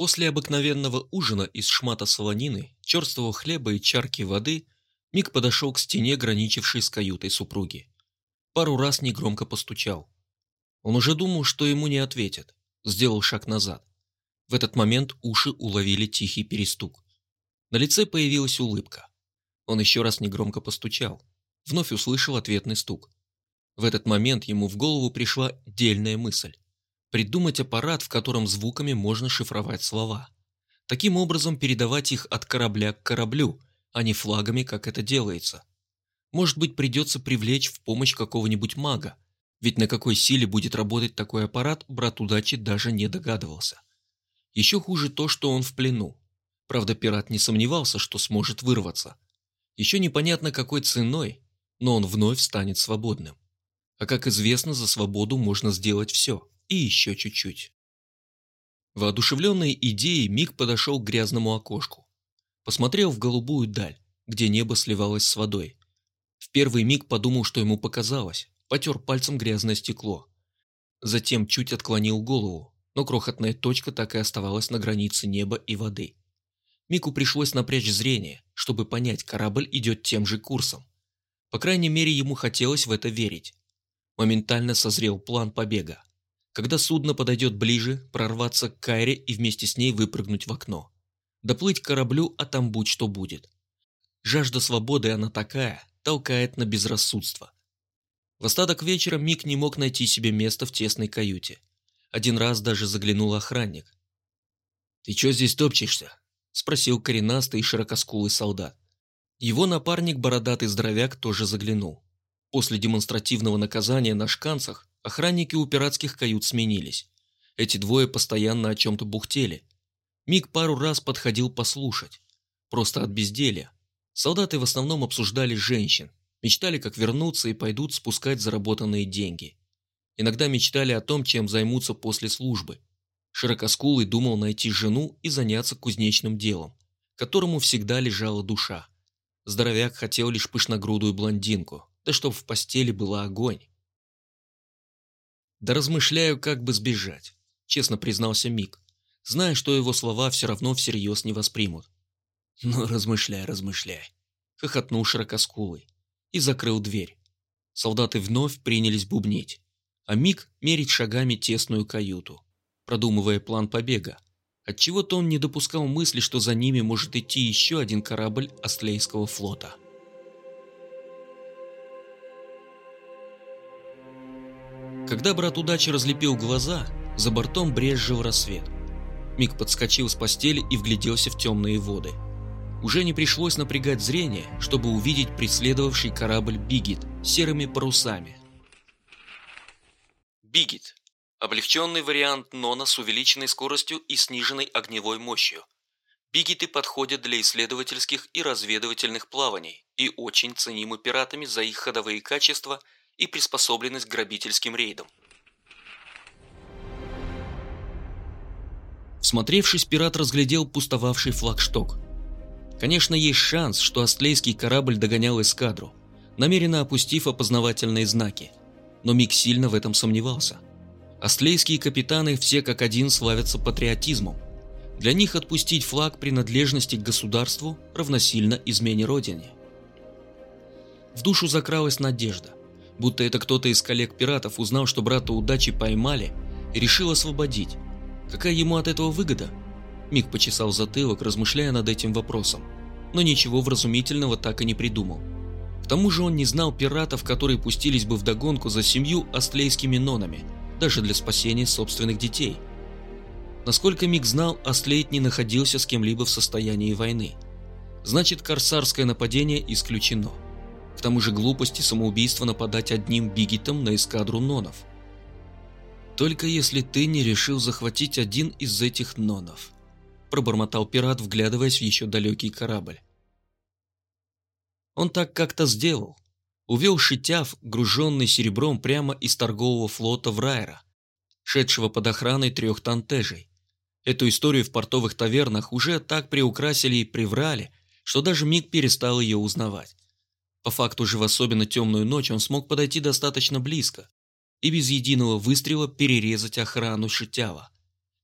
После обыкновенного ужина из шмата солонины, черствого хлеба и чарки воды Мик подошел к стене, граничившей с каютой супруги. Пару раз негромко постучал. Он уже думал, что ему не ответят. Сделал шаг назад. В этот момент уши уловили тихий перестук. На лице появилась улыбка. Он еще раз негромко постучал. Вновь услышал ответный стук. В этот момент ему в голову пришла дельная мысль. Придумать аппарат, в котором звуками можно шифровать слова. Таким образом передавать их от корабля к кораблю, а не флагами, как это делается. Может быть, придется привлечь в помощь какого-нибудь мага, ведь на какой силе будет работать такой аппарат, брат удачи даже не догадывался. Еще хуже то, что он в плену. Правда, пират не сомневался, что сможет вырваться. Еще непонятно какой ценой, но он вновь станет свободным. А как известно, за свободу можно сделать все, и еще чуть-чуть. Воодушевленной идеей Миг подошел к грязному окошку. Посмотрел в голубую даль, где небо сливалось с водой. В первый миг подумал, что ему показалось, потер пальцем грязное стекло. Затем чуть отклонил голову, но крохотная точка так и оставалась на границе неба и воды. Мику пришлось напрячь зрение, чтобы понять, корабль идет тем же курсом. По крайней мере, ему хотелось в это верить. Моментально созрел план побега. Когда судно подойдет ближе, прорваться к Кайре и вместе с ней выпрыгнуть в окно. Доплыть к кораблю, а там будь что будет. Жажда свободы она такая, толкает на безрассудство. В остаток вечера Мик не мог найти себе места в тесной каюте. Один раз даже заглянул охранник. «Ты чё здесь топчешься?» – спросил коренастый и широкоскулый солдат. Его напарник, бородатый здоровяк, тоже заглянул. После демонстративного наказания на шканцах охранники у пиратских кают сменились. Эти двое постоянно о чем-то бухтели. Миг пару раз подходил послушать. Просто от безделья. Солдаты в основном обсуждали женщин, мечтали, как вернуться и пойдут спускать заработанные деньги. Иногда мечтали о том, чем займутся после службы. Широкоскулый думал найти жену и заняться кузнечным делом, которому всегда лежала душа. Здоровяк хотел лишь пышногрудую блондинку, да чтоб в постели была огонь. «Да размышляю, как бы сбежать», – честно признался Мик, зная, что его слова все равно всерьез не воспримут. «Ну, размышляй, размышляй», – хохотнул широкоскулый и закрыл дверь. Солдаты вновь принялись бубнить а Мик мерить шагами тесную каюту, продумывая план побега. Отчего-то он не допускал мысли, что за ними может идти еще один корабль Астлейского флота. Когда брат удачи разлепил глаза, за бортом брезжил рассвет. Мик подскочил с постели и вгляделся в темные воды. Уже не пришлось напрягать зрение, чтобы увидеть преследовавший корабль Бигит серыми парусами. Бигит – облегченный вариант Нона с увеличенной скоростью и сниженной огневой мощью. Бигиты подходят для исследовательских и разведывательных плаваний и очень ценимы пиратами за их ходовые качества и приспособленность к грабительским рейдам. Всмотревшись, пират разглядел пустовавший флагшток. Конечно, есть шанс, что астлейский корабль догонял эскадру, намеренно опустив опознавательные знаки – но Мик сильно в этом сомневался. Астлейские капитаны все как один славятся патриотизмом. Для них отпустить флаг принадлежности к государству равносильно измене родине. В душу закралась надежда, будто это кто-то из коллег-пиратов узнал, что брата удачи поймали и решил освободить. Какая ему от этого выгода? Мик почесал затылок, размышляя над этим вопросом, но ничего вразумительного так и не придумал тому же он не знал пиратов, которые пустились бы в догонку за семью астлейскими нонами, даже для спасения собственных детей. Насколько Мик знал, Астлейт не находился с кем-либо в состоянии войны. Значит, корсарское нападение исключено. К тому же глупости самоубийства нападать одним бигитом на эскадру нонов. «Только если ты не решил захватить один из этих нонов», пробормотал пират, вглядываясь в еще далекий корабль. Он так как-то сделал. Увел Шитяв, груженный серебром прямо из торгового флота в Райра, шедшего под охраной трех тантежей. Эту историю в портовых тавернах уже так приукрасили и приврали, что даже Миг перестал ее узнавать. По факту же в особенно темную ночь он смог подойти достаточно близко и без единого выстрела перерезать охрану Шитява.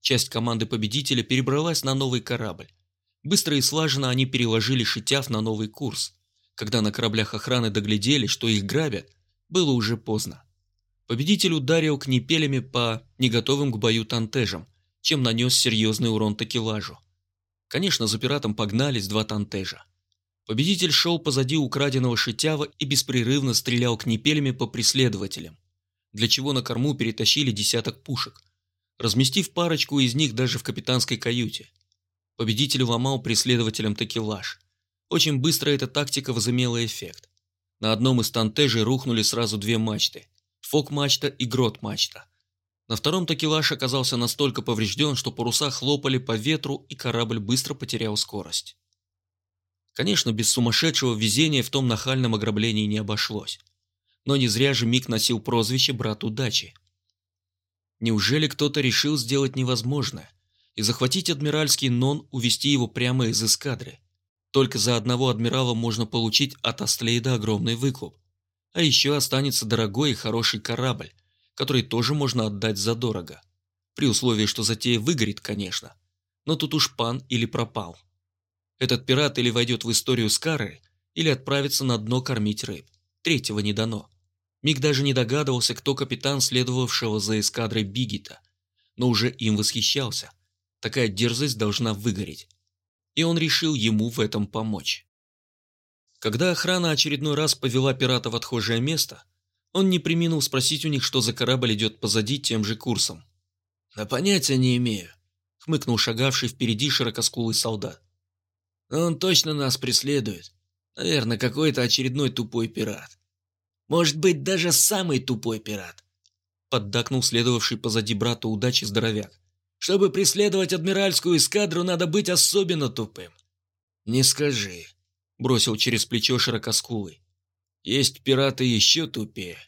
Часть команды победителя перебралась на новый корабль. Быстро и слаженно они переложили Шитяв на новый курс. Когда на кораблях охраны доглядели, что их грабят, было уже поздно. Победитель ударил книпелями по неготовым к бою тантежам, чем нанес серьезный урон такелажу. Конечно, за пиратом погнались два тантежа. Победитель шел позади украденного шитява и беспрерывно стрелял книпелями по преследователям, для чего на корму перетащили десяток пушек, разместив парочку из них даже в капитанской каюте. Победитель ломал преследователям такелаж. Очень быстро эта тактика возымела эффект. На одном из тантежей рухнули сразу две мачты – фок-мачта и грот-мачта. На втором такелаж оказался настолько поврежден, что паруса хлопали по ветру и корабль быстро потерял скорость. Конечно, без сумасшедшего везения в том нахальном ограблении не обошлось. Но не зря же Мик носил прозвище «Брат удачи». Неужели кто-то решил сделать невозможное и захватить адмиральский нон, увести его прямо из эскадры? Только за одного адмирала можно получить от Астлейда огромный выкуп. А еще останется дорогой и хороший корабль, который тоже можно отдать задорого. При условии, что затея выгорит, конечно. Но тут уж пан или пропал. Этот пират или войдет в историю с Карой, или отправится на дно кормить рыб. Третьего не дано. Миг даже не догадывался, кто капитан следовавшего за эскадрой Бигита, но уже им восхищался. Такая дерзость должна выгореть. И он решил ему в этом помочь. Когда охрана очередной раз повела пирата в отхожее место, он не приминул спросить у них, что за корабль идет позади тем же курсом. «Да понятия не имею», — хмыкнул шагавший впереди широкоскулый солдат. Он точно нас преследует. Наверное, какой-то очередной тупой пират. Может быть, даже самый тупой пират. Поддакнул следовавший позади брата удачи здоровяк. Чтобы преследовать адмиральскую эскадру, надо быть особенно тупым. Не скажи, бросил через плечо широкоскулый. Есть пираты еще тупее.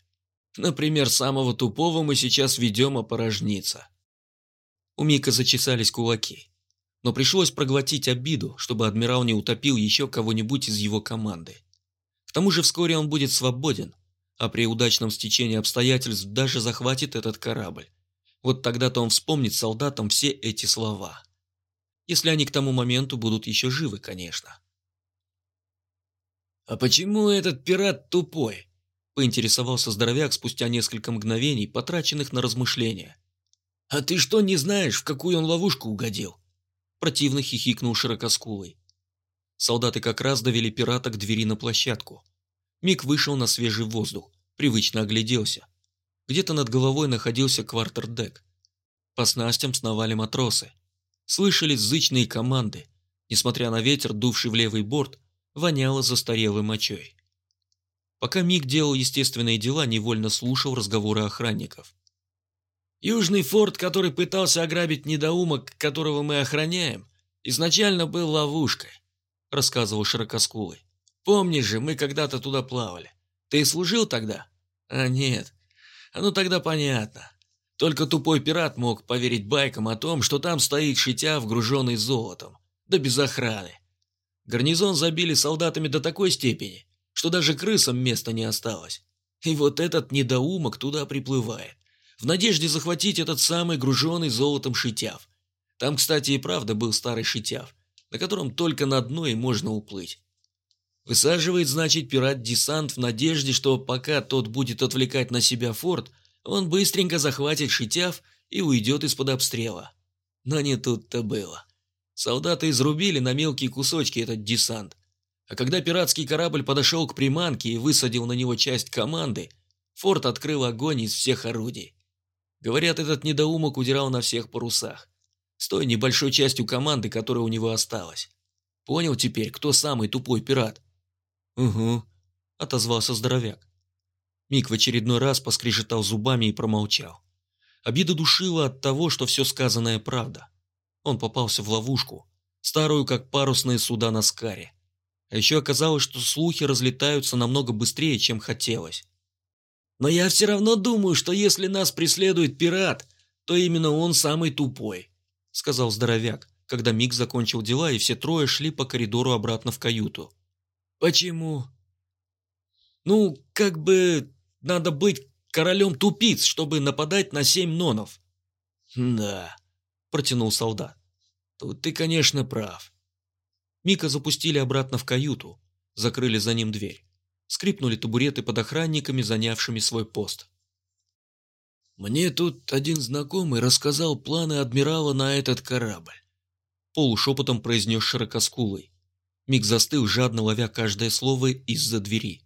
Например, самого тупого мы сейчас ведем опорожниться. У Мика зачесались кулаки но пришлось проглотить обиду, чтобы адмирал не утопил еще кого-нибудь из его команды. К тому же вскоре он будет свободен, а при удачном стечении обстоятельств даже захватит этот корабль. Вот тогда-то он вспомнит солдатам все эти слова. Если они к тому моменту будут еще живы, конечно. «А почему этот пират тупой?» – поинтересовался здоровяк спустя несколько мгновений, потраченных на размышления. «А ты что, не знаешь, в какую он ловушку угодил?» Противно хихикнул широкоскулый. Солдаты как раз довели пирата к двери на площадку. Мик вышел на свежий воздух, привычно огляделся. Где-то над головой находился квартердек. По снастям сновали матросы. Слышались зычные команды. Несмотря на ветер, дувший в левый борт, воняло застарелой мочой. Пока Мик делал естественные дела, невольно слушал разговоры охранников. Южный форт, который пытался ограбить недоумок, которого мы охраняем, изначально был ловушкой, рассказывал Широкоскулый. Помнишь же, мы когда-то туда плавали. Ты служил тогда? А нет. А ну тогда понятно. Только тупой пират мог поверить байкам о том, что там стоит шитя, вгруженный золотом. Да без охраны. Гарнизон забили солдатами до такой степени, что даже крысам места не осталось. И вот этот недоумок туда приплывает в надежде захватить этот самый груженный золотом шитяв. Там, кстати, и правда был старый шитяв, на котором только на дно и можно уплыть. Высаживает, значит, пират десант в надежде, что пока тот будет отвлекать на себя форт, он быстренько захватит шитяв и уйдет из-под обстрела. Но не тут-то было. Солдаты изрубили на мелкие кусочки этот десант. А когда пиратский корабль подошел к приманке и высадил на него часть команды, форт открыл огонь из всех орудий. Говорят, этот недоумок удирал на всех парусах. С той небольшой частью команды, которая у него осталась. Понял теперь, кто самый тупой пират? Угу, отозвался здоровяк. Мик в очередной раз поскрежетал зубами и промолчал. Обида душила от того, что все сказанное правда. Он попался в ловушку, старую, как парусные суда на Скаре. А еще оказалось, что слухи разлетаются намного быстрее, чем хотелось. Но я все равно думаю, что если нас преследует пират, то именно он самый тупой», — сказал здоровяк, когда Мик закончил дела, и все трое шли по коридору обратно в каюту. «Почему?» «Ну, как бы надо быть королем тупиц, чтобы нападать на семь нонов». «Да», – протянул солдат. «Тут ты, конечно, прав». Мика запустили обратно в каюту, закрыли за ним дверь. Скрипнули табуреты под охранниками, занявшими свой пост. «Мне тут один знакомый рассказал планы адмирала на этот корабль», – полушепотом произнес широкоскулый. Миг застыл, жадно ловя каждое слово из-за двери.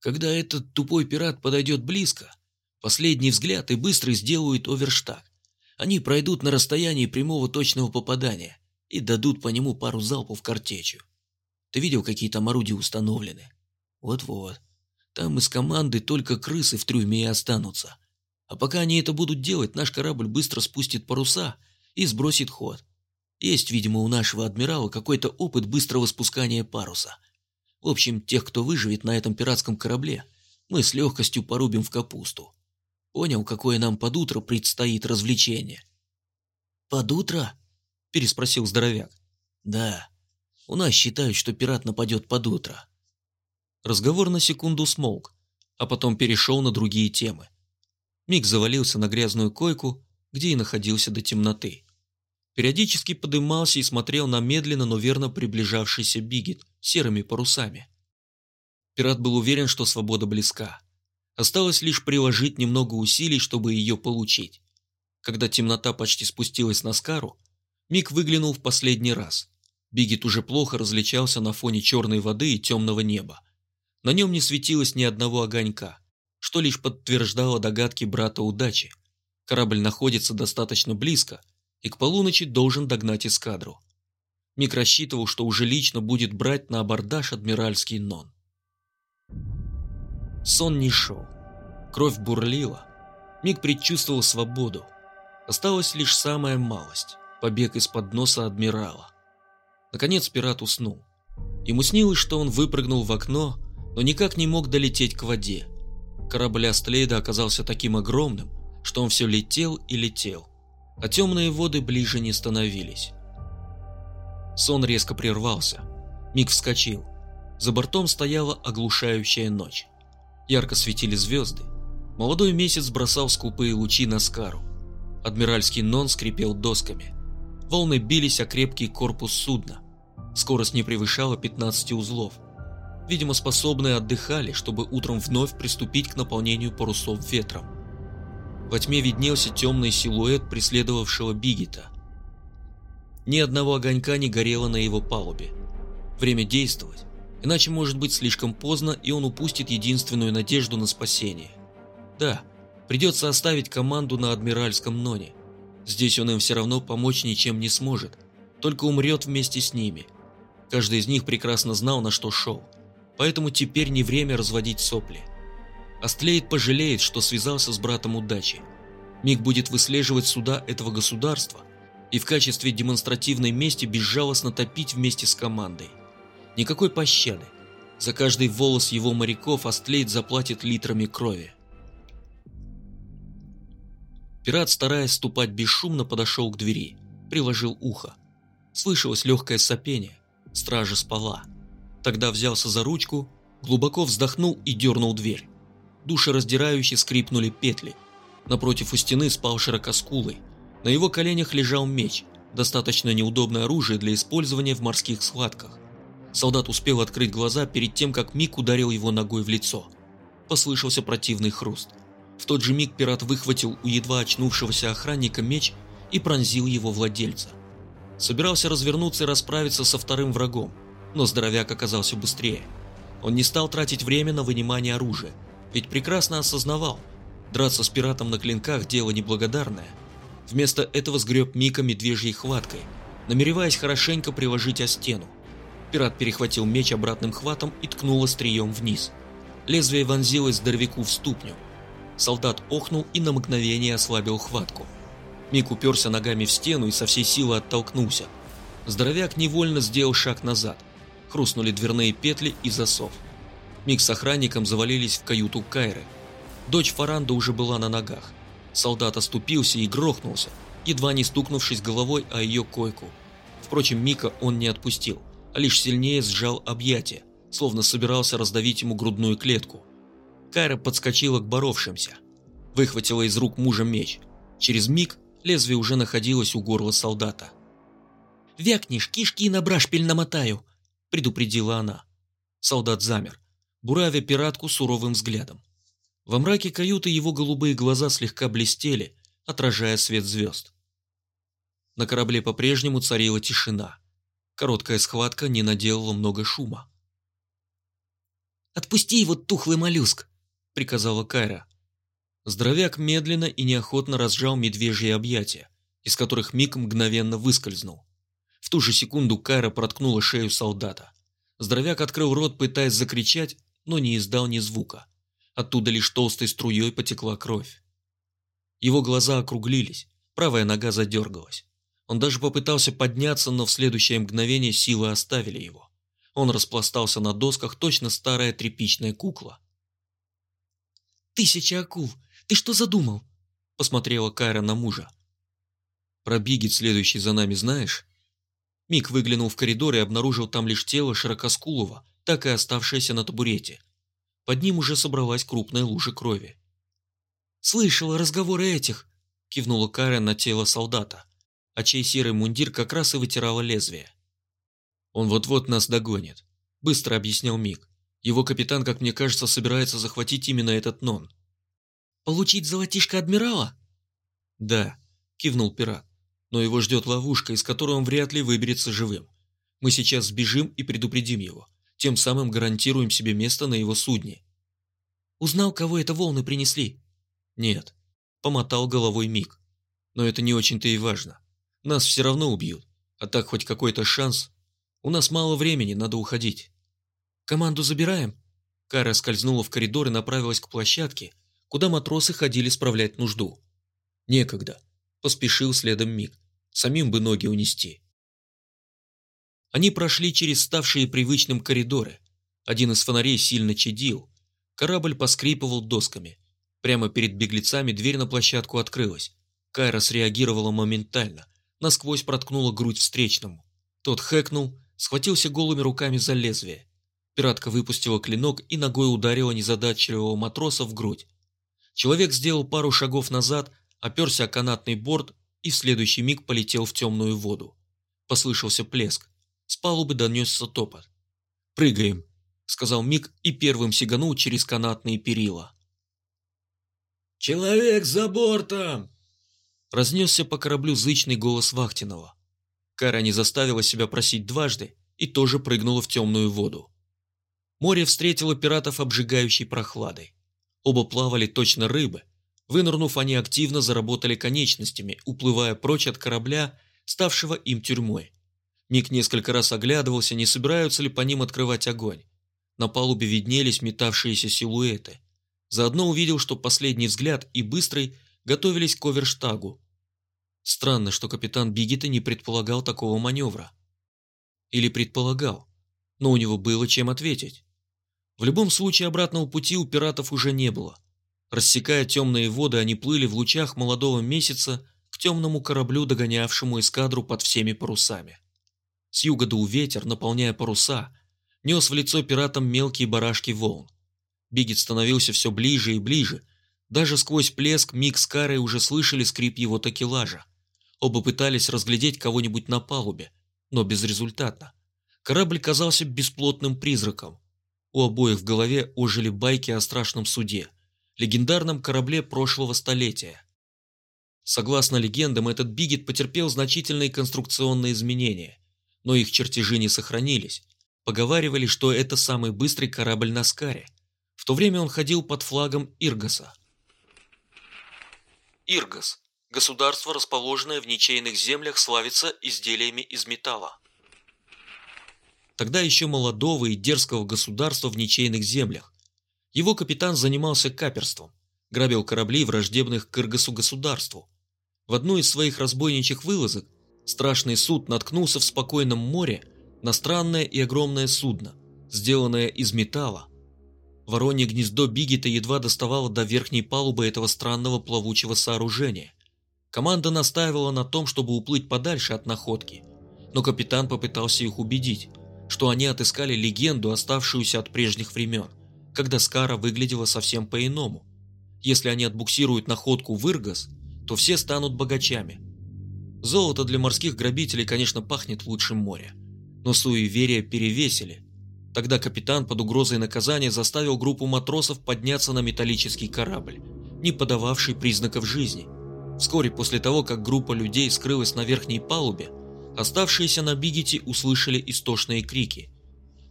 «Когда этот тупой пират подойдет близко, последний взгляд и быстро сделают оверштаг. Они пройдут на расстоянии прямого точного попадания и дадут по нему пару залпов картечью. Ты видел, какие там орудия установлены? Вот-вот. Там из команды только крысы в трюме и останутся. А пока они это будут делать, наш корабль быстро спустит паруса и сбросит ход. Есть, видимо, у нашего адмирала какой-то опыт быстрого спускания паруса. В общем, тех, кто выживет на этом пиратском корабле, мы с легкостью порубим в капусту. Понял, какое нам под утро предстоит развлечение?» «Под утро?» – переспросил здоровяк. «Да. У нас считают, что пират нападет под утро». Разговор на секунду смолк, а потом перешел на другие темы. Миг завалился на грязную койку, где и находился до темноты. Периодически подымался и смотрел на медленно, но верно приближавшийся Бигет серыми парусами. Пират был уверен, что свобода близка. Осталось лишь приложить немного усилий, чтобы ее получить. Когда темнота почти спустилась на Скару, Мик выглянул в последний раз. Бигет уже плохо различался на фоне черной воды и темного неба. На нем не светилось ни одного огонька, что лишь подтверждало догадки брата удачи. Корабль находится достаточно близко и к полуночи должен догнать эскадру. Мик рассчитывал, что уже лично будет брать на абордаж адмиральский нон. Сон не шел. Кровь бурлила. Миг предчувствовал свободу. Осталась лишь самая малость – побег из-под носа адмирала. Наконец пират уснул. Ему снилось, что он выпрыгнул в окно, но никак не мог долететь к воде. Корабль Астлейда оказался таким огромным, что он все летел и летел, а темные воды ближе не становились. Сон резко прервался. Миг вскочил. За бортом стояла оглушающая ночь. Ярко светили звезды. Молодой месяц бросал скупые лучи на Скару. Адмиральский нон скрипел досками. Волны бились о крепкий корпус судна. Скорость не превышала 15 узлов. Видимо, способные отдыхали, чтобы утром вновь приступить к наполнению парусов ветром. Во тьме виднелся темный силуэт преследовавшего Бигета. Ни одного огонька не горело на его палубе. Время действовать. Иначе может быть слишком поздно, и он упустит единственную надежду на спасение. Да, придется оставить команду на Адмиральском Ноне. Здесь он им все равно помочь ничем не сможет, только умрет вместе с ними. Каждый из них прекрасно знал, на что шел, поэтому теперь не время разводить сопли. Астлеет пожалеет, что связался с братом удачи. Миг будет выслеживать суда этого государства и в качестве демонстративной мести безжалостно топить вместе с командой. Никакой пощады. За каждый волос его моряков Астлейд заплатит литрами крови. Пират, стараясь ступать бесшумно, подошел к двери, приложил ухо. Слышалось легкое сопение. Стража спала. Тогда взялся за ручку, глубоко вздохнул и дернул дверь. Душераздирающе скрипнули петли. Напротив у стены спал широкоскулый. На его коленях лежал меч, достаточно неудобное оружие для использования в морских схватках. Солдат успел открыть глаза перед тем, как Мик ударил его ногой в лицо. Послышался противный хруст. В тот же миг пират выхватил у едва очнувшегося охранника меч и пронзил его владельца. Собирался развернуться и расправиться со вторым врагом, но здоровяк оказался быстрее. Он не стал тратить время на вынимание оружия, ведь прекрасно осознавал, драться с пиратом на клинках – дело неблагодарное. Вместо этого сгреб Мика медвежьей хваткой, намереваясь хорошенько приложить о стену. Пират перехватил меч обратным хватом и ткнул острием вниз. Лезвие вонзилось здоровяку в ступню. Солдат охнул и на мгновение ослабил хватку. Мик уперся ногами в стену и со всей силы оттолкнулся. Здоровяк невольно сделал шаг назад. Хрустнули дверные петли и засов. Мик с охранником завалились в каюту Кайры. Дочь Фаранда уже была на ногах. Солдат оступился и грохнулся, едва не стукнувшись головой о ее койку. Впрочем, Мика он не отпустил а лишь сильнее сжал объятия, словно собирался раздавить ему грудную клетку. Кайра подскочила к боровшимся, выхватила из рук мужа меч. Через миг Лезвие уже находилось у горла солдата. «Вякнешь, кишки на брашпиль намотаю!» – предупредила она. Солдат замер, буравя пиратку суровым взглядом. Во мраке каюты его голубые глаза слегка блестели, отражая свет звезд. На корабле по-прежнему царила тишина. Короткая схватка не наделала много шума. «Отпусти его, тухлый моллюск!» – приказала Кайра. Здоровяк медленно и неохотно разжал медвежьи объятия, из которых Мик мгновенно выскользнул. В ту же секунду Кайра проткнула шею солдата. Здоровяк открыл рот, пытаясь закричать, но не издал ни звука. Оттуда лишь толстой струей потекла кровь. Его глаза округлились, правая нога задергалась. Он даже попытался подняться, но в следующее мгновение силы оставили его. Он распластался на досках, точно старая тряпичная кукла. «Тысяча акул! Ты что задумал?» – посмотрела Кайра на мужа. «Про следующий за нами, знаешь?» Мик выглянул в коридор и обнаружил там лишь тело Широкоскулова, так и оставшееся на табурете. Под ним уже собралась крупная лужа крови. «Слышала разговоры этих!» – кивнула Карен на тело солдата, а чей серый мундир как раз и вытирала лезвие. «Он вот-вот нас догонит», – быстро объяснял Мик. «Его капитан, как мне кажется, собирается захватить именно этот нон». «Получить золотишко адмирала?» «Да», – кивнул пират но его ждет ловушка, из которой он вряд ли выберется живым. Мы сейчас сбежим и предупредим его, тем самым гарантируем себе место на его судне. Узнал, кого это волны принесли? Нет, помотал головой Мик. Но это не очень-то и важно. Нас все равно убьют, а так хоть какой-то шанс. У нас мало времени, надо уходить. Команду забираем? Кара скользнула в коридор и направилась к площадке, куда матросы ходили справлять нужду. Некогда. Поспешил следом Мик. Самим бы ноги унести. Они прошли через ставшие привычным коридоры. Один из фонарей сильно чадил. Корабль поскрипывал досками. Прямо перед беглецами дверь на площадку открылась. Кайра среагировала моментально. Насквозь проткнула грудь встречному. Тот хэкнул, схватился голыми руками за лезвие. Пиратка выпустила клинок и ногой ударила незадачливого матроса в грудь. Человек сделал пару шагов назад, оперся о канатный борт и в следующий миг полетел в темную воду. Послышался плеск. С палубы донесся топот. «Прыгаем», — сказал Мик и первым сиганул через канатные перила. «Человек за бортом!» Разнесся по кораблю зычный голос Вахтинова. Кара не заставила себя просить дважды и тоже прыгнула в темную воду. Море встретило пиратов обжигающей прохладой. Оба плавали точно рыбы, Вынырнув, они активно заработали конечностями, уплывая прочь от корабля, ставшего им тюрьмой. Мик несколько раз оглядывался, не собираются ли по ним открывать огонь. На палубе виднелись метавшиеся силуэты. Заодно увидел, что последний взгляд и быстрый готовились к оверштагу. Странно, что капитан Бигета не предполагал такого маневра. Или предполагал, но у него было чем ответить. В любом случае обратного пути у пиратов уже не было – Рассекая темные воды, они плыли в лучах молодого месяца к темному кораблю, догонявшему эскадру под всеми парусами. С юга дул ветер, наполняя паруса, нес в лицо пиратам мелкие барашки волн. Бигет становился все ближе и ближе. Даже сквозь плеск Мик с Карой уже слышали скрип его такелажа. Оба пытались разглядеть кого-нибудь на палубе, но безрезультатно. Корабль казался бесплотным призраком. У обоих в голове ожили байки о страшном суде – легендарном корабле прошлого столетия. Согласно легендам, этот Бигет потерпел значительные конструкционные изменения, но их чертежи не сохранились. Поговаривали, что это самый быстрый корабль на Скаре. В то время он ходил под флагом Иргоса. Иргос – государство, расположенное в ничейных землях, славится изделиями из металла. Тогда еще молодого и дерзкого государства в ничейных землях, его капитан занимался каперством, грабил корабли враждебных к Иргасу государству. В одну из своих разбойничьих вылазок страшный суд наткнулся в спокойном море на странное и огромное судно, сделанное из металла. Воронье гнездо Бигета едва доставало до верхней палубы этого странного плавучего сооружения. Команда настаивала на том, чтобы уплыть подальше от находки, но капитан попытался их убедить, что они отыскали легенду, оставшуюся от прежних времен когда Скара выглядела совсем по-иному. Если они отбуксируют находку в Иргас, то все станут богачами. Золото для морских грабителей, конечно, пахнет лучше моря. Но суеверия перевесили. Тогда капитан под угрозой наказания заставил группу матросов подняться на металлический корабль, не подававший признаков жизни. Вскоре после того, как группа людей скрылась на верхней палубе, оставшиеся на Бигете услышали истошные крики.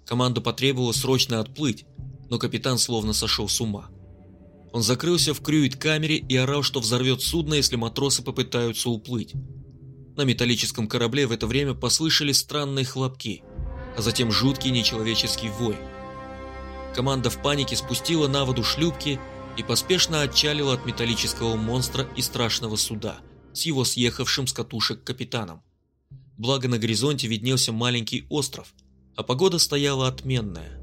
Команда потребовала срочно отплыть, но капитан словно сошел с ума. Он закрылся в крюит-камере и орал, что взорвет судно, если матросы попытаются уплыть. На металлическом корабле в это время послышались странные хлопки, а затем жуткий нечеловеческий вой. Команда в панике спустила на воду шлюпки и поспешно отчалила от металлического монстра и страшного суда с его съехавшим с катушек капитаном. Благо на горизонте виднелся маленький остров, а погода стояла отменная.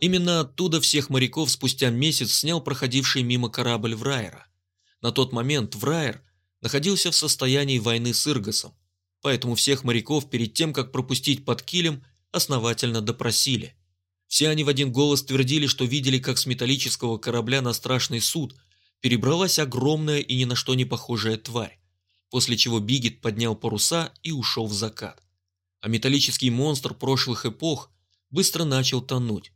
Именно оттуда всех моряков спустя месяц снял проходивший мимо корабль Врайера. На тот момент Враер находился в состоянии войны с Иргосом, поэтому всех моряков перед тем, как пропустить под килем, основательно допросили. Все они в один голос твердили, что видели, как с металлического корабля на страшный суд перебралась огромная и ни на что не похожая тварь, после чего Бигет поднял паруса и ушел в закат. А металлический монстр прошлых эпох быстро начал тонуть.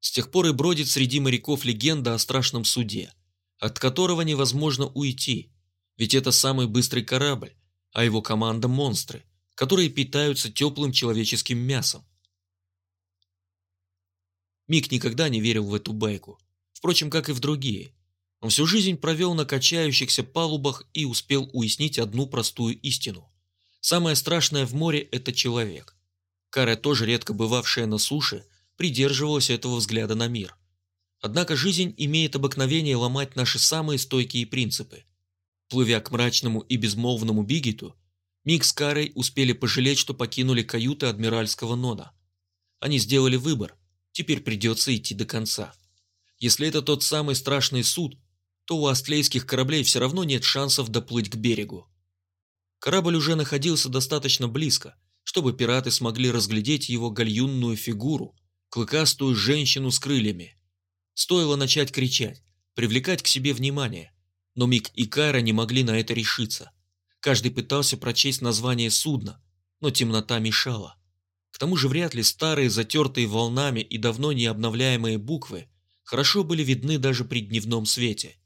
С тех пор и бродит среди моряков легенда о страшном суде, от которого невозможно уйти, ведь это самый быстрый корабль, а его команда – монстры, которые питаются теплым человеческим мясом. Мик никогда не верил в эту байку, впрочем, как и в другие. Он всю жизнь провел на качающихся палубах и успел уяснить одну простую истину. Самое страшное в море – это человек. Кара, тоже редко бывавшая на суше, придерживалась этого взгляда на мир. Однако жизнь имеет обыкновение ломать наши самые стойкие принципы. Плывя к мрачному и безмолвному Бигету, Мик с Карой успели пожалеть, что покинули каюты адмиральского Нона. Они сделали выбор, теперь придется идти до конца. Если это тот самый страшный суд, то у астлейских кораблей все равно нет шансов доплыть к берегу. Корабль уже находился достаточно близко, чтобы пираты смогли разглядеть его гальюнную фигуру, клыкастую женщину с крыльями. Стоило начать кричать, привлекать к себе внимание, но Мик и Кайра не могли на это решиться. Каждый пытался прочесть название судна, но темнота мешала. К тому же вряд ли старые, затертые волнами и давно не обновляемые буквы хорошо были видны даже при дневном свете.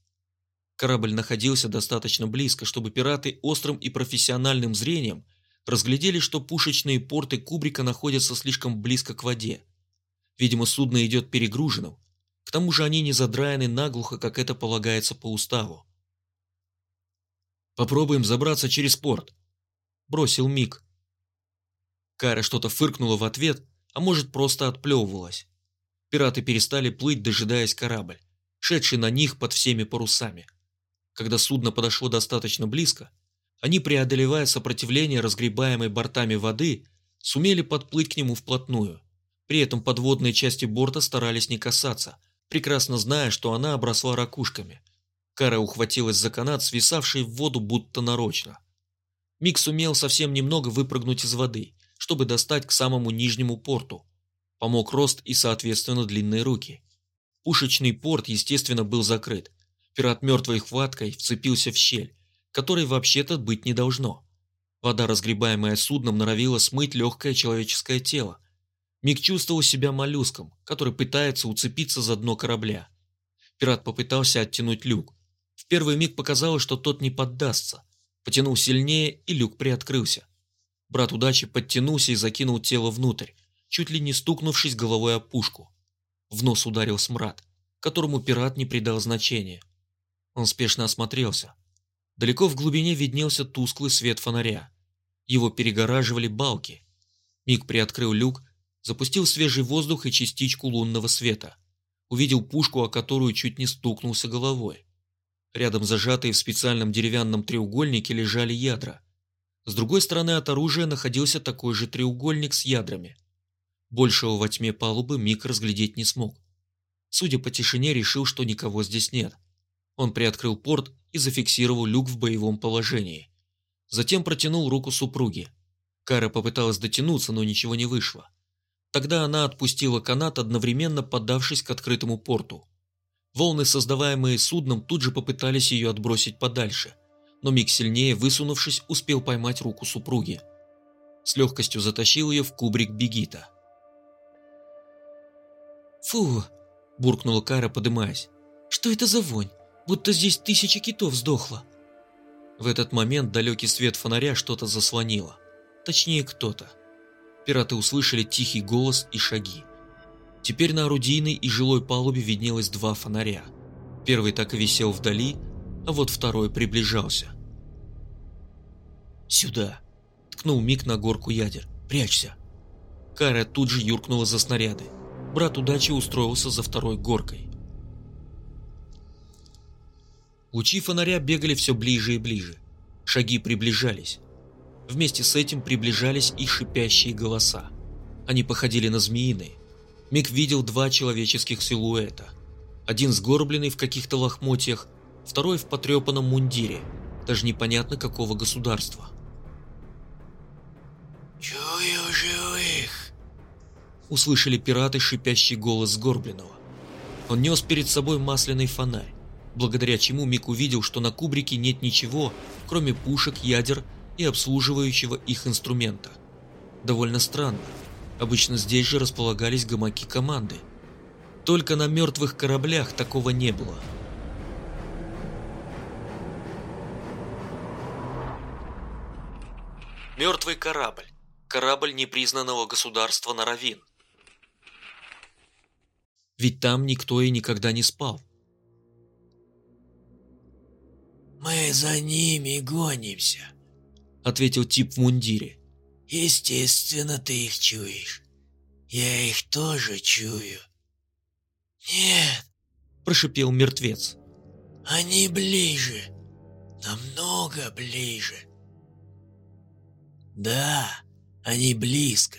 Корабль находился достаточно близко, чтобы пираты острым и профессиональным зрением разглядели, что пушечные порты Кубрика находятся слишком близко к воде. Видимо, судно идет перегруженным, к тому же они не задраены наглухо, как это полагается по уставу. «Попробуем забраться через порт», – бросил Мик. Кара что-то фыркнула в ответ, а может просто отплевывалась. Пираты перестали плыть, дожидаясь корабль, шедший на них под всеми парусами. Когда судно подошло достаточно близко, они, преодолевая сопротивление разгребаемой бортами воды, сумели подплыть к нему вплотную. При этом подводные части борта старались не касаться – прекрасно зная, что она обросла ракушками. Кара ухватилась за канат, свисавший в воду будто нарочно. Мик сумел совсем немного выпрыгнуть из воды, чтобы достать к самому нижнему порту. Помог рост и, соответственно, длинные руки. Пушечный порт, естественно, был закрыт. Пират мертвой хваткой вцепился в щель, которой вообще-то быть не должно. Вода, разгребаемая судном, норовила смыть легкое человеческое тело, Мик чувствовал себя моллюском, который пытается уцепиться за дно корабля. Пират попытался оттянуть люк. В первый миг показалось, что тот не поддастся. Потянул сильнее, и люк приоткрылся. Брат удачи подтянулся и закинул тело внутрь, чуть ли не стукнувшись головой о пушку. В нос ударил смрад, которому пират не придал значения. Он спешно осмотрелся. Далеко в глубине виднелся тусклый свет фонаря. Его перегораживали балки. Миг приоткрыл люк запустил свежий воздух и частичку лунного света. Увидел пушку, о которую чуть не стукнулся головой. Рядом зажатые в специальном деревянном треугольнике лежали ядра. С другой стороны от оружия находился такой же треугольник с ядрами. Большего во тьме палубы Мик разглядеть не смог. Судя по тишине, решил, что никого здесь нет. Он приоткрыл порт и зафиксировал люк в боевом положении. Затем протянул руку супруге. Кара попыталась дотянуться, но ничего не вышло. Тогда она отпустила канат, одновременно поддавшись к открытому порту. Волны, создаваемые судном, тут же попытались ее отбросить подальше, но Мик сильнее, высунувшись, успел поймать руку супруги. С легкостью затащил ее в кубрик Бегита. «Фу!» – буркнула Кара, подымаясь. «Что это за вонь? Будто здесь тысячи китов сдохло!» В этот момент далекий свет фонаря что-то заслонило. Точнее, кто-то. Пираты услышали тихий голос и шаги. Теперь на орудийной и жилой палубе виднелось два фонаря. Первый так и висел вдали, а вот второй приближался. «Сюда!» – ткнул Мик на горку ядер. «Прячься!» Кара тут же юркнула за снаряды. Брат удачи устроился за второй горкой. Лучи фонаря бегали все ближе и ближе. Шаги приближались. Вместе с этим приближались и шипящие голоса. Они походили на змеиные. Мик видел два человеческих силуэта. Один сгорбленный в каких-то лохмотьях, второй в потрепанном мундире, даже непонятно какого государства. «Чую живых!» Услышали пираты шипящий голос сгорбленного. Он нес перед собой масляный фонарь, благодаря чему Мик увидел, что на кубрике нет ничего, кроме пушек, ядер и обслуживающего их инструмента. Довольно странно. Обычно здесь же располагались гамаки команды. Только на мертвых кораблях такого не было. Мертвый корабль. Корабль непризнанного государства Наравин. Ведь там никто и никогда не спал. «Мы за ними гонимся», — ответил тип в мундире. Естественно, ты их чуешь. Я их тоже чую. Нет, прошипел мертвец. Они ближе. Намного ближе. Да, они близко.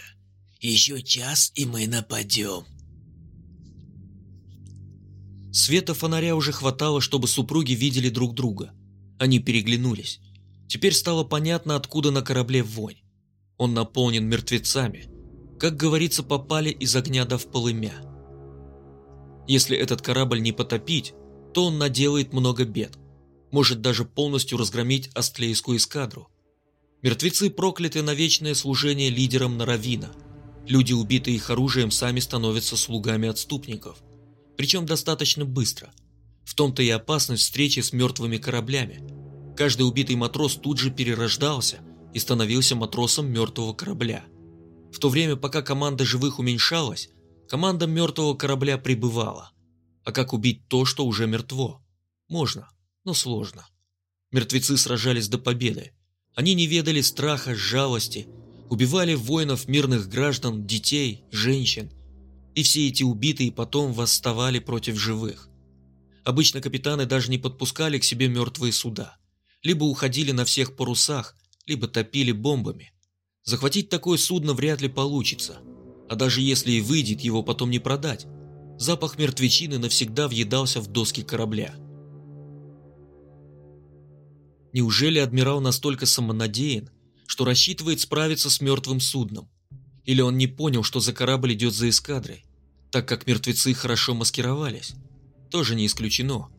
Еще час, и мы нападем. Света фонаря уже хватало, чтобы супруги видели друг друга. Они переглянулись. Теперь стало понятно, откуда на корабле вонь. Он наполнен мертвецами. Как говорится, попали из огня да в полымя. Если этот корабль не потопить, то он наделает много бед. Может даже полностью разгромить Астлейскую эскадру. Мертвецы прокляты на вечное служение лидерам Наравина. Люди, убитые их оружием, сами становятся слугами отступников. Причем достаточно быстро. В том-то и опасность встречи с мертвыми кораблями. Каждый убитый матрос тут же перерождался – и становился матросом мертвого корабля. В то время, пока команда живых уменьшалась, команда мертвого корабля прибывала. А как убить то, что уже мертво? Можно, но сложно. Мертвецы сражались до победы. Они не ведали страха, жалости, убивали воинов, мирных граждан, детей, женщин. И все эти убитые потом восставали против живых. Обычно капитаны даже не подпускали к себе мертвые суда. Либо уходили на всех парусах, либо топили бомбами. Захватить такое судно вряд ли получится, а даже если и выйдет, его потом не продать. Запах мертвечины навсегда въедался в доски корабля. Неужели адмирал настолько самонадеян, что рассчитывает справиться с мертвым судном? Или он не понял, что за корабль идет за эскадрой, так как мертвецы хорошо маскировались? Тоже не исключено.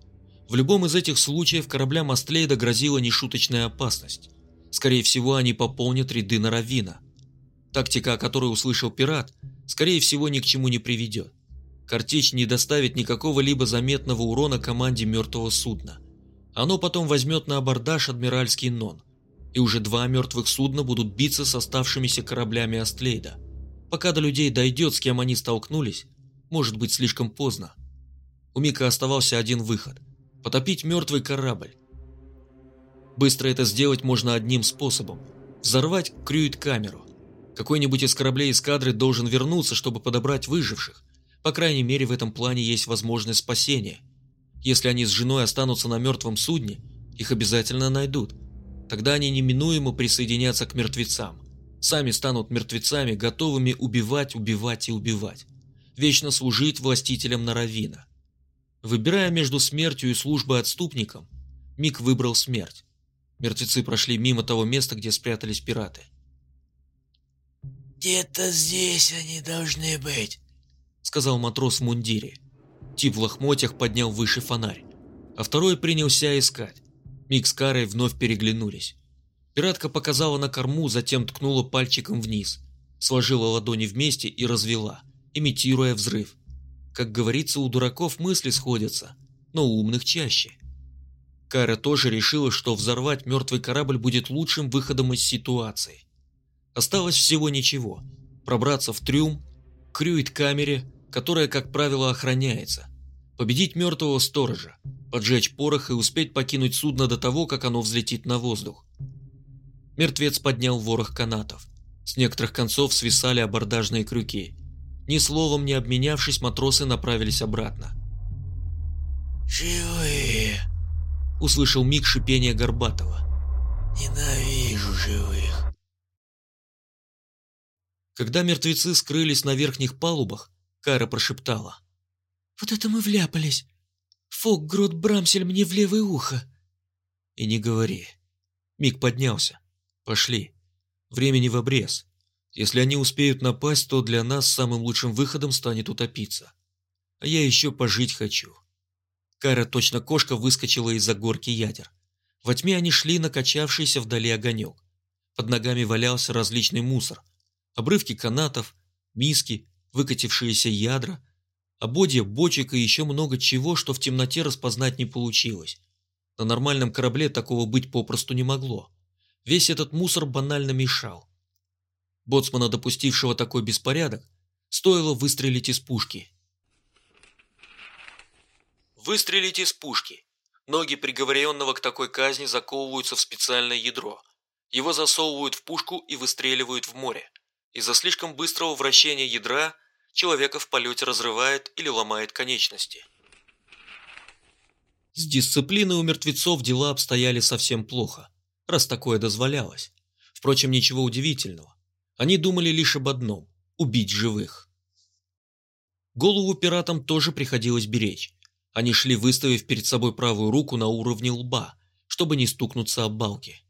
В любом из этих случаев кораблям Астлейда грозила нешуточная опасность. Скорее всего, они пополнят ряды Наравина. Тактика, о которой услышал пират, скорее всего, ни к чему не приведет. Картечь не доставит никакого либо заметного урона команде мертвого судна. Оно потом возьмет на абордаж адмиральский нон. И уже два мертвых судна будут биться с оставшимися кораблями Астлейда. Пока до людей дойдет, с кем они столкнулись, может быть слишком поздно. У Мика оставался один выход – потопить мертвый корабль. Быстро это сделать можно одним способом – взорвать крюит-камеру. Какой-нибудь из кораблей эскадры должен вернуться, чтобы подобрать выживших. По крайней мере, в этом плане есть возможность спасения. Если они с женой останутся на мертвом судне, их обязательно найдут. Тогда они неминуемо присоединятся к мертвецам. Сами станут мертвецами, готовыми убивать, убивать и убивать. Вечно служить властителям Наравина. Выбирая между смертью и службой отступникам, Мик выбрал смерть. Мертвецы прошли мимо того места, где спрятались пираты. «Где-то здесь они должны быть», — сказал матрос в мундире. Тип в лохмотьях поднял выше фонарь, а второй принялся искать. Мик с Карой вновь переглянулись. Пиратка показала на корму, затем ткнула пальчиком вниз, сложила ладони вместе и развела, имитируя взрыв. Как говорится, у дураков мысли сходятся, но у умных чаще. Кара тоже решила, что взорвать мертвый корабль будет лучшим выходом из ситуации. Осталось всего ничего. Пробраться в трюм, к крюит-камере, которая, как правило, охраняется. Победить мертвого сторожа, поджечь порох и успеть покинуть судно до того, как оно взлетит на воздух. Мертвец поднял ворох канатов. С некоторых концов свисали абордажные крюки. Ни словом не обменявшись, матросы направились обратно. «Живые!» – услышал миг шипения Горбатова. «Ненавижу живых!» Когда мертвецы скрылись на верхних палубах, Кара прошептала. «Вот это мы вляпались! Фок грот Брамсель мне в левое ухо!» «И не говори». Миг поднялся. «Пошли. Времени в обрез. Если они успеют напасть, то для нас самым лучшим выходом станет утопиться. А я еще пожить хочу». Кара, точно кошка, выскочила из-за горки ядер. Во тьме они шли на качавшийся вдали огонек. Под ногами валялся различный мусор. Обрывки канатов, миски, выкатившиеся ядра, ободья бочек и еще много чего, что в темноте распознать не получилось. На нормальном корабле такого быть попросту не могло. Весь этот мусор банально мешал. Боцмана, допустившего такой беспорядок, стоило выстрелить из пушки. Выстрелить из пушки. Ноги приговоренного к такой казни заковываются в специальное ядро. Его засовывают в пушку и выстреливают в море. Из-за слишком быстрого вращения ядра человека в полете разрывает или ломает конечности. С дисциплиной у мертвецов дела обстояли совсем плохо, раз такое дозволялось. Впрочем, ничего удивительного. Они думали лишь об одном – убить живых. Голову пиратам тоже приходилось беречь. Они шли, выставив перед собой правую руку на уровне лба, чтобы не стукнуться об балки.